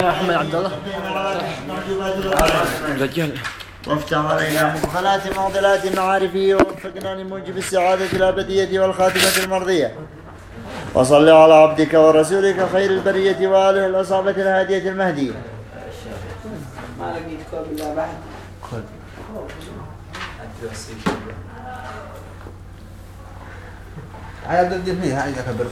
يا أحمد عبد الله رجال وافتح علينا مقفلات معضلات معارفه ووفقنا لموجب السعادة الأبدية والخاتمة المرضية وصل على عبدك ورسولك خير البرية وآله الأصابة الهادية المهدية ما لقيت كوب الا بعد على قد فيها عايزة كبر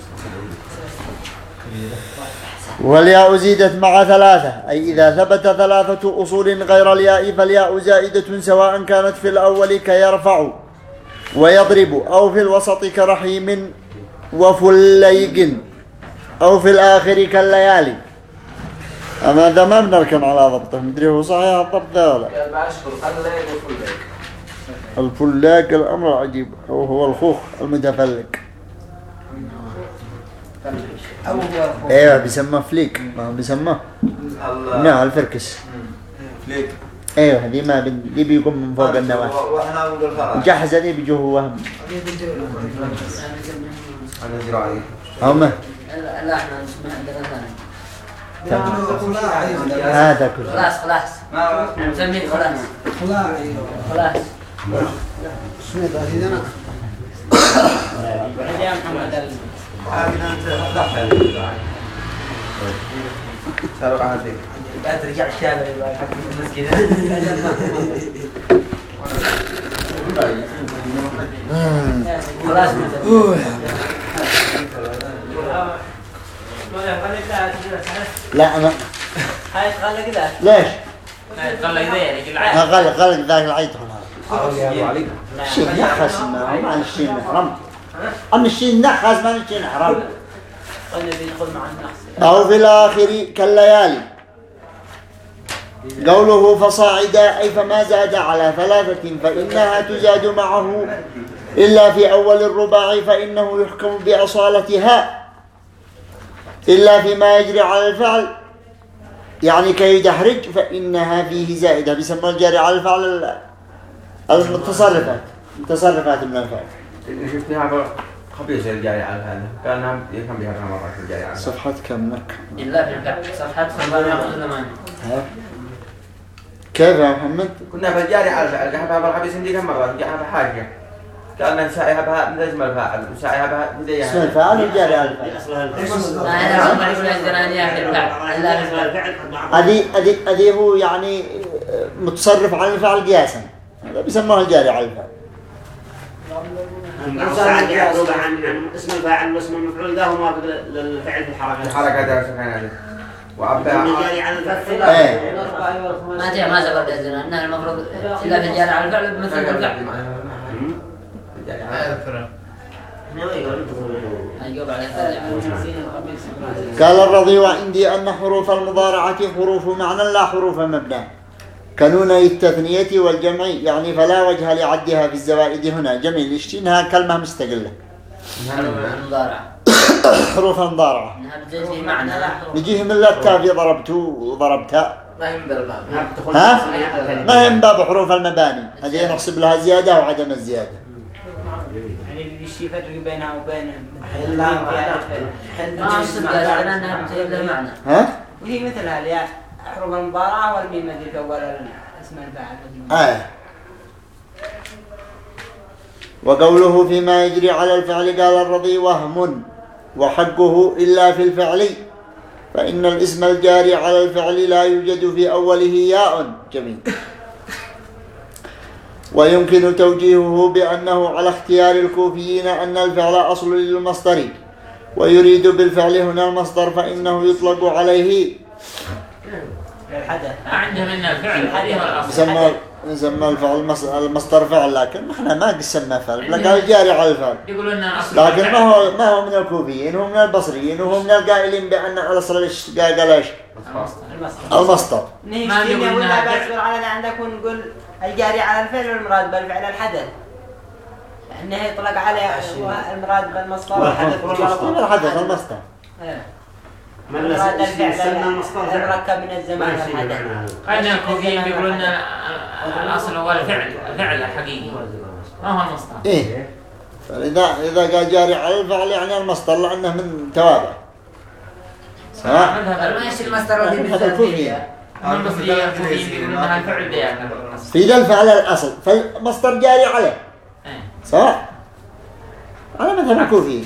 والياء زيدت مع ثلاثة أي إذا ثبت ثلاثة أصول غير الياء فالياء زائدة سواء كانت في الأول كيرفع ويضرب أو في الوسط كرحيم وفليق أو في الآخر كالليالي. أما هذا ما بنركن على ضبطه مدري هو صحيح الضبط ذا ولا؟ الفلاق الأمر عجيب هو الخوخ المتفلك أو هو الخوف أيوه بيسموه فليك. ما هو بيسموه نعم الفركس ليك أيوه هذه ما بن- دي بيقوم من فوق النواة. وإحنا نقول خلاص هذه بيجوه وهم أنا زراعي هم. لا إحنا نسمع عندنا ثاني هذا كله. خلاص خلاص. نسميه خلاص. خلاص. يا محمد صاروا عادي لا ترجع الشارع يبقى حق المسجد خلاص لا أنا هاي كذا ليش؟ تخلى كذا يعني ما غلق غلق ذاك العيد هنا. الشيء نخس ما الشيء حرام أما الشيء نخس ما مع النقص أو في الآخر كالليالي. قوله فصاعدا أي فما زاد على ثلاثة فإنها تزاد معه. إلا في أول الرباع فإنه يحكم بأصالتها. إلا فيما يجري على الفعل. يعني كيدحرج فإنها فيه زائدة. بيسموها الجاري على الفعل ال- المتصرفات. متصرفات من الفعل. شفتها خبيث الجاي على هذا كان نعم يفهم بها مرة الجاي على صفحة كم لك إلا في الكعب زمان ها؟ كيف يا محمد؟ كنا في الجاري على الفعل جحبها بالخبيث دي كم مرة جحبها حاجة كان نسائها بها من اسم الفاعل وسائها بها بديها اسم الفعل والجاري على الفعل أنا في في الكعب أدي أدي أدي هو يعني متصرف على الفعل قياسا هذا بيسموه الجاري على الفعل عن عن اسم الفاعل واسم المفعول ذا هو موافق للفعل في الحركة الحركة ده الجاري على الفعل. إيه. ما تي ما زبر عندنا أنها المفروض إلا في الجاري على الفعل مثل الفعل. قال الرضي وعندي أن حروف المضارعة حروف معنى لا حروف مبنى. كنوني التثنية والجمع يعني فلا وجه لعدها في الزوائد هنا جميل اشتينها كلمة مستقلة حروف مضارعة في نجيه من لا التافي ضربته وضربتها ما ها؟ ما هي من باب حروف المباني هذه نحسب لها زيادة وعدم الزيادة يعني الشيء يفرق بينها وبين ما أصدق قال أنها بتجيب له معنى ها؟ وهي مثلها اللي هي حروف المضارعة والميم اللي في اسم الفاعل آه. وقوله فيما يجري على الفعل قال الرضي وهم وحقه إلا في الفعل. فإن الاسم الجاري على الفعل لا يوجد في أوله ياء. جميل. ويمكن توجيهه بأنه على اختيار الكوفيين أن الفعل أصل للمصدر. ويريد بالفعل هنا المصدر فإنه يطلق عليه. الحدث. عندهم أن الفعل هذه هو الأصل. يسمى يسمى الفعل مص- المصدر فعل لكن إحنا ما قسمنا فعل. لكن الجاري على الفعل. يقولون لكن ما هو ما هو من الكوفيين هو من البصريين وهو من القائلين بأن الأصل إيش قال قال إيش؟ المصدر. المصدر. نيجي ما إنها بأصبر على عندك ونقول الجاري على الفعل والمراد بالفعل الحدث. انه يطلق عليه المراد بالمصدر. والحدث. والمصدر. الحدث المصدر. إيه. يسمى الفعل المصدر المركب من الزمان ما يصير والحدث معناها. أن الكوفيين بيقولون أن الأصل هو الفعل الفعل الحقيقي ما هو المصدر؟ إيه. فإذا إذا قال جاري على الفعل يعني المصدر لأنه من توابع. ها؟ مذهب ما يشتري المصدر الكوفي. هم المصريين الكوفيين. بيقولون إنها الفعل بياكل في ذا الفعل الأصل. فالمصدر جاري عليه. إيه. صح؟ على مذهب الكوفي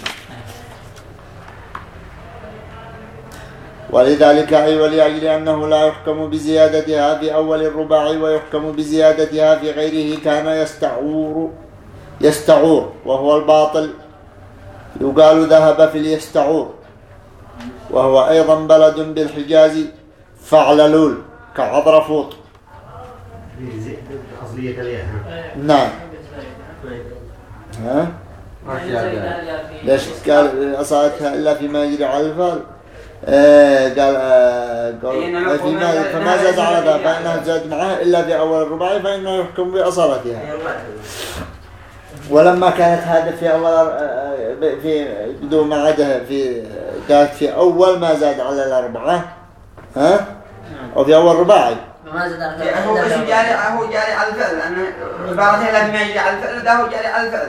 ولذلك أي ولأجل أنه لا يحكم بزيادتها في أول الرباع ويحكم بزيادتها في غيره كان يستعور يستعور وهو الباطل. يقال ذهب في اليستعور وهو أيضا بلد بالحجاز فعللول كعضرفوط. نعم. ها؟ ليش قال أصابتها إلا فيما يجري على الفعل آه قال آه قلنا فما زاد على ذا فإنها زاد معه إلا في أول الرباعي فإنه يحكم بأصالتها ولما كانت هذا في أول آه، في بدون ما عدا في كانت في أول ما زاد على الأربعة ها؟ أو في أول رباعي. ما زاد على يعني هو جاري هو جاري على الفعل لأن عبارته لا بما يجري على الفعل ده هو جاري على الفعل.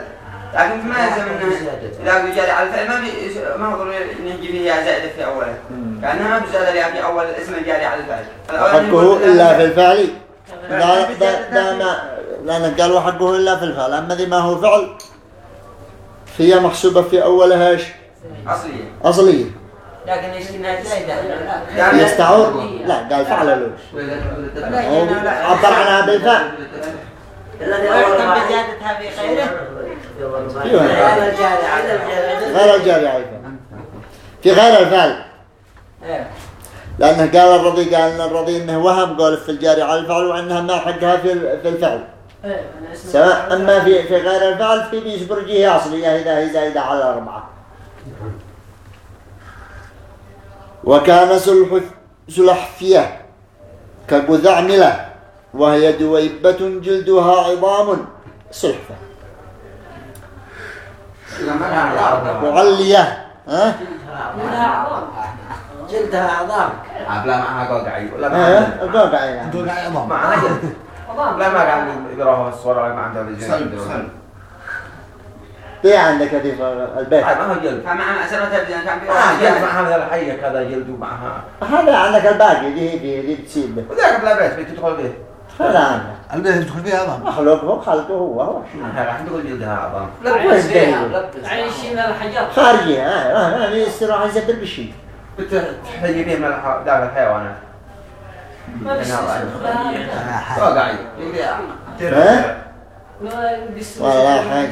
لكن ما يلزم انه اذا جاري على الفعل ما بي ما هو ضروري نجي فيها زائده في اوله لانها ما بزاد لها في اول الاسم الجاري على الفعل حقه إلا في الفعل لا لا، لا لا ما لأن قال وحقه إلا في الفعل أما ذي ما هو فعل هي محسوبة في أولها إيش اصليه أصلية لكن إيش يعني يستعور لا قال فعل لوش عبر عنها بالفعل ويحكم بزيادتها في غيره أيوة. غير الجاري الفعل في غير الفعل. لأنه قال الرضي قال أن الرضي أنه وهم قول في الجاري على الفعل وأنها ما حقها في في الفعل سواء أما في في غير الفعل في بيجبر جهة أصلية إذا هي زايدة على أربعة وكان سلح سلحفية كجذعملة وهي دويبة جلدها عظام سلحفة معلية ها جلدها عظام لا معها قوقعي ولا ها؟ معها قوقع يعني معها جلد لا ما قاعد يقراها الصورة ما عندها الجلد دي عندك في البيت ما هو جلد فمعها سنة كان آه، في جلد معها مثل الحية كذا جلد ومعها هذا عندك الباقي دي دي دي تسيب. به وذاك بلا بيت بيت تدخل به. هذا عندك البيت تدخل فيها عظام مخلوقه خلقه هو هو راح عظام. عايشين الحاجات خارجي ها ها ها يصير عايز يدل بشيء من الحيوانات ما قوقعي ها والله حاجة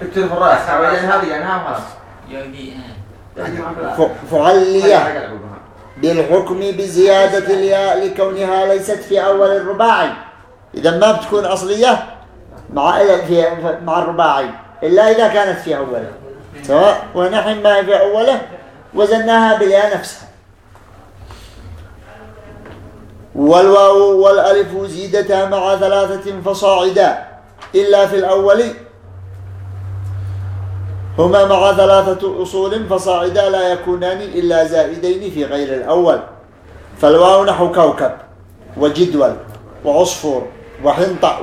في الراس بعدين هذه يعني ها خلاص فعلية بالحكم بزيادة الياء لكونها ليست في أول الرباعي. إذا ما بتكون أصلية مع في مع الرباعي إلا إذا كانت في أوله. سواء ونحن ما في أوله وزناها بالياء نفسها. والواو والألف زيدتا مع ثلاثة فصاعدا إلا في الأول هما مع ثلاثة أصول فصاعدا لا يكونان إلا زائدين في غير الأول. فالواو نحو كوكب وجدول وعصفور وحنطة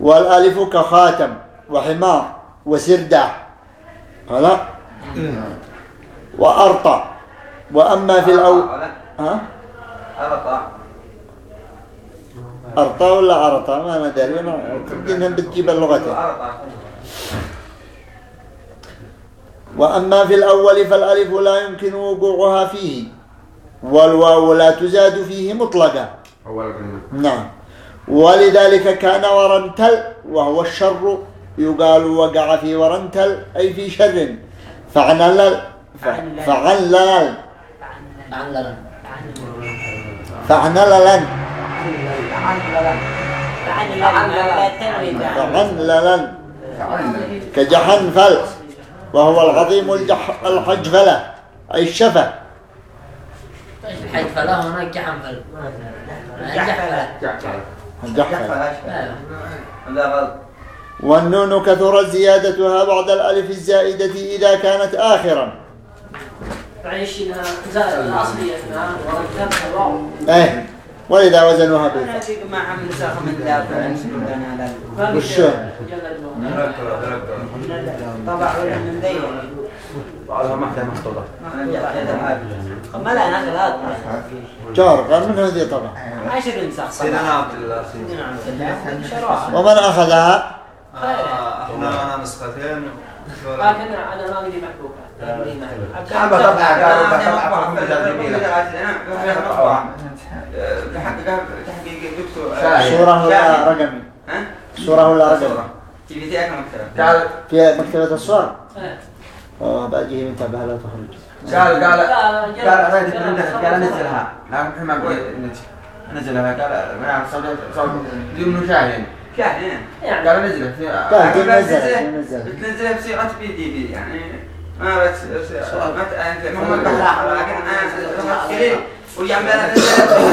والألف كخاتم وحمار وسرداح هلا وأرطى. وأما في الأول ها؟ أرطى. أرطى ولا أرطى؟ ما ندري أنا إنها بتجيب اللغتين. وأما في الأول فالألف لا يمكن وقوعها فيه والواو لا تزاد فيه مطلقا أول كلمة نعم. ولذلك كان ورنتل وهو الشر يقال وقع في ورنتل أي في شر. فعنلل ف- فعنلل. فعنللا فعنللا كجحنفل. وهو العظيم الحجفلة أي الشفة. الحج فلا هناك جحنفل جحفلة. الجحفلة لا غلط. والنون كثرت زيادتها بعد الألف الزائدة إذا كانت آخرا. عايشين زائد الأصلية. وركبها ولذا وزنوها أنا بالفعل. أدري ما عمل ساخ من ذاك والشو طبع ولا من ذي بعضها محدة محطوطة ما لا ناخذ هذا جار قال من هذه طبعا. عشر نسخ سيدنا عبد الله نعم شراها ومن أخذها آه، إحنا نسختين. لكن أنا ما عندي محبوبه تحقيق دكتور صورة ولا رقمي ها؟ صورة ولا رقمي في في أكثر مكتبة قال في مكتبة الصور إيه. آه باجي لا تخرج قال قال قال. قال نزلها لكن ما نزلها قال ما صوت بدون يعني قال طيب بصيغة بي دي بي يعني ما بس ما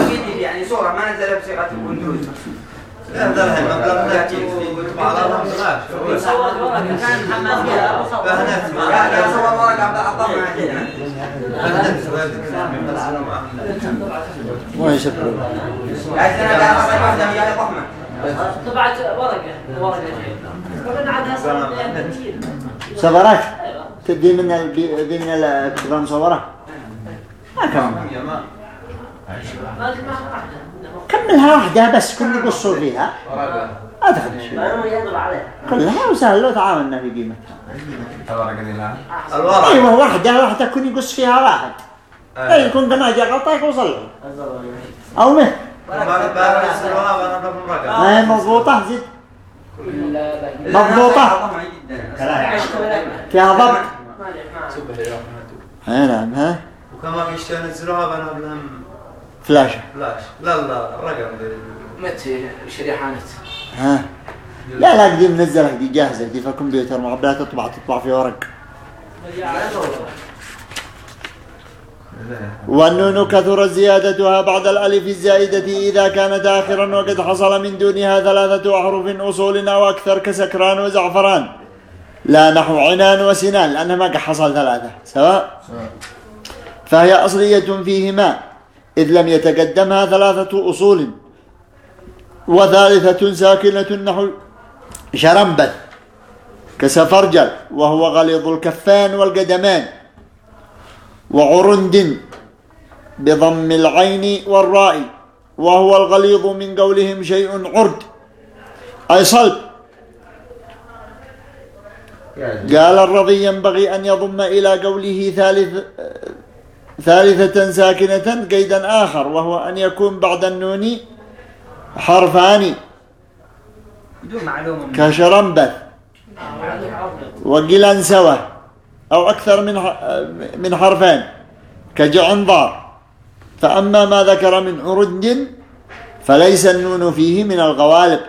دي بي يعني صورة ما نزلها بصيغة لا ده المبلغ نحكي في على صور. قال قال صور ورقة عبد العظام مع جنة مو يشبه أنا قال أصلا واحدة مجال ضخمة طبعت ومن عندها صورة كثير صبرك. تدي من البي... دي من الكتاب مصورة؟ ما كملها واحدة بس كل يقصوا فيها. أدخل كلها وسهل لو تعاوننا في قيمتها. الورق أيوة واحدة واحدة كن يقص فيها واحد. أي يكون كما جاء غطاك وصل له أو مه. ما هي مضبوطة زد مضبوطة. فيها ضبط. أي نعم ها. وكما بيشتغل ينزلوها بنا فلاشة فلاش. لا لا رقم متى شريحانت ها؟ لا لا دي منزلة دي جاهزة دي في الكمبيوتر معبلها تطبع تطبع في ورق. والنون كثرت زيادتها بعد الألف الزائدة إذا كانت آخرا وقد حصل من دونها ثلاثة أحرف أصول أو أكثر كسكران وزعفران. لا نحو عنان وسنان لأنها ما قد حصل ثلاثة سواء. فهي أصلية فيهما. إذ لم يتقدمها ثلاثة أصول وثالثة ساكنة نحو شرنبت كسفرجل وهو غليظ الكفان والقدمان وعرند بضم العين والراء وهو الغليظ من قولهم شيء عرد. أي صلب. قال الرضي ينبغي أن يضم إلى قوله ثالث ثالثة ساكنة قيدا آخر وهو أن يكون بعد النون حرفان. كشرنبث. وقلنسوة أو أكثر من من حرفين. كجعنظار فأما ما ذكر من عرد فليس النون فيه من الغوالب.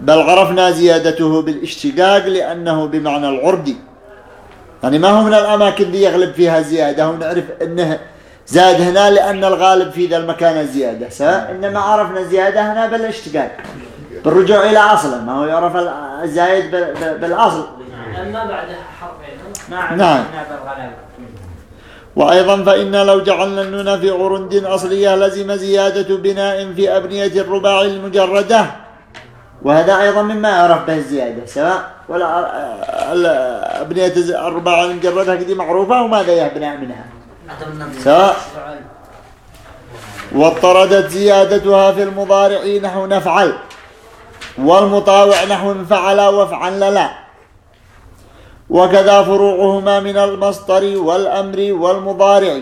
بل عرفنا زيادته بالاشتقاق لأنه بمعنى العرد يعني ما هو من الأماكن اللي يغلب فيها زيادة. ونعرف أنه زاد هنا لأن الغالب في ذا المكان الزيادة سواء إنما عرفنا زيادة هنا بالاشتقاق بالرجوع إلى أصله ما هو يعرف الزايد بال- بال- بالأصل. أما بعدها حرفين. نعم. نعم. بالغلبة وأيضا فإن لو جعلنا النون في عرند أصلية لزم زيادة بناء في أبنية الرباع المجردة. وهذا أيضا مما يعرف به الزيادة. سواء ولا ال- أبنية الرباع المجردة دي معروفة وماذا يبنى منها؟ سواء واضطردت زيادتها في المضارع نحو نفعل والمطاوع نحو انفعل وافعل لا. وكذا فروعهما من المصدر والأمر والمضارع.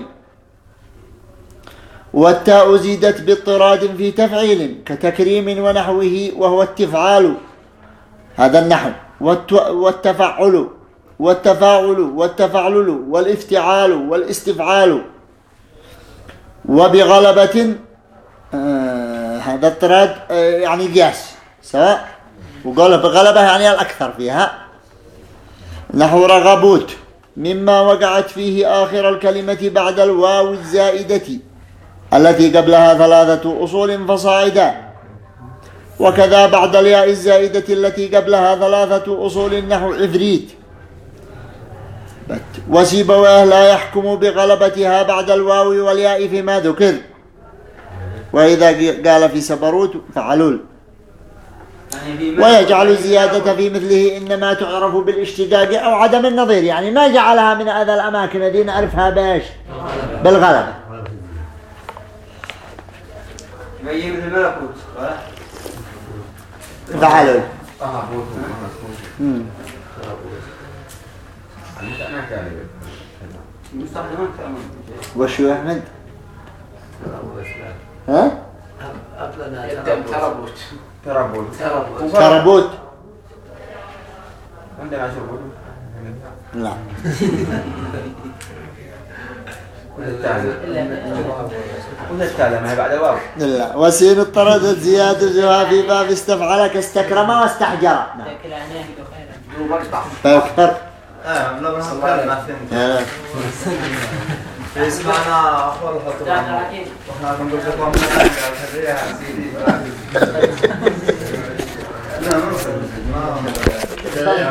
والتاء زيدت باضطراد في تفعيل كتكريم ونحوه وهو التفعال. هذا النحو. والتفعل والتفاعل والتفعلل والإفتعال والاستفعال. وبغلبة آه هذا اضطراد آه يعني قياس سواء؟ وقال بغلبة يعني الأكثر فيها. نحو رغبوت مما وقعت فيه آخر الكلمة بعد الواو الزائدة التي قبلها ثلاثة أصول فصاعدا وكذا بعد الياء الزائدة التي قبلها ثلاثة أصول نحو عفريت. وسيبويه لا يحكم بغلبتها بعد الواو والياء فيما ذكر. وإذا قال في سبروت فعلول. يعني ويجعل الزيادة في مثله إنما تعرف بالاشتقاق أو عدم النظير يعني ما جعلها من هذا الأماكن الذي نعرفها بايش بالغلبة. مثل الملكوت كمان وشو يا أحمد ها؟ تربوت تربوت تربوت عندنا شربوت لا والتالي ما هي بعد الواو لا وسين اضطردت زيادتها في باب استفعل كاستكرم واستحجر. نعم. مقطع فاكثر آه لا بس ما فهمت اسمعنا اخوة الخطوة وإحنا بنقول لكم؟ الحرية سيدي لا ما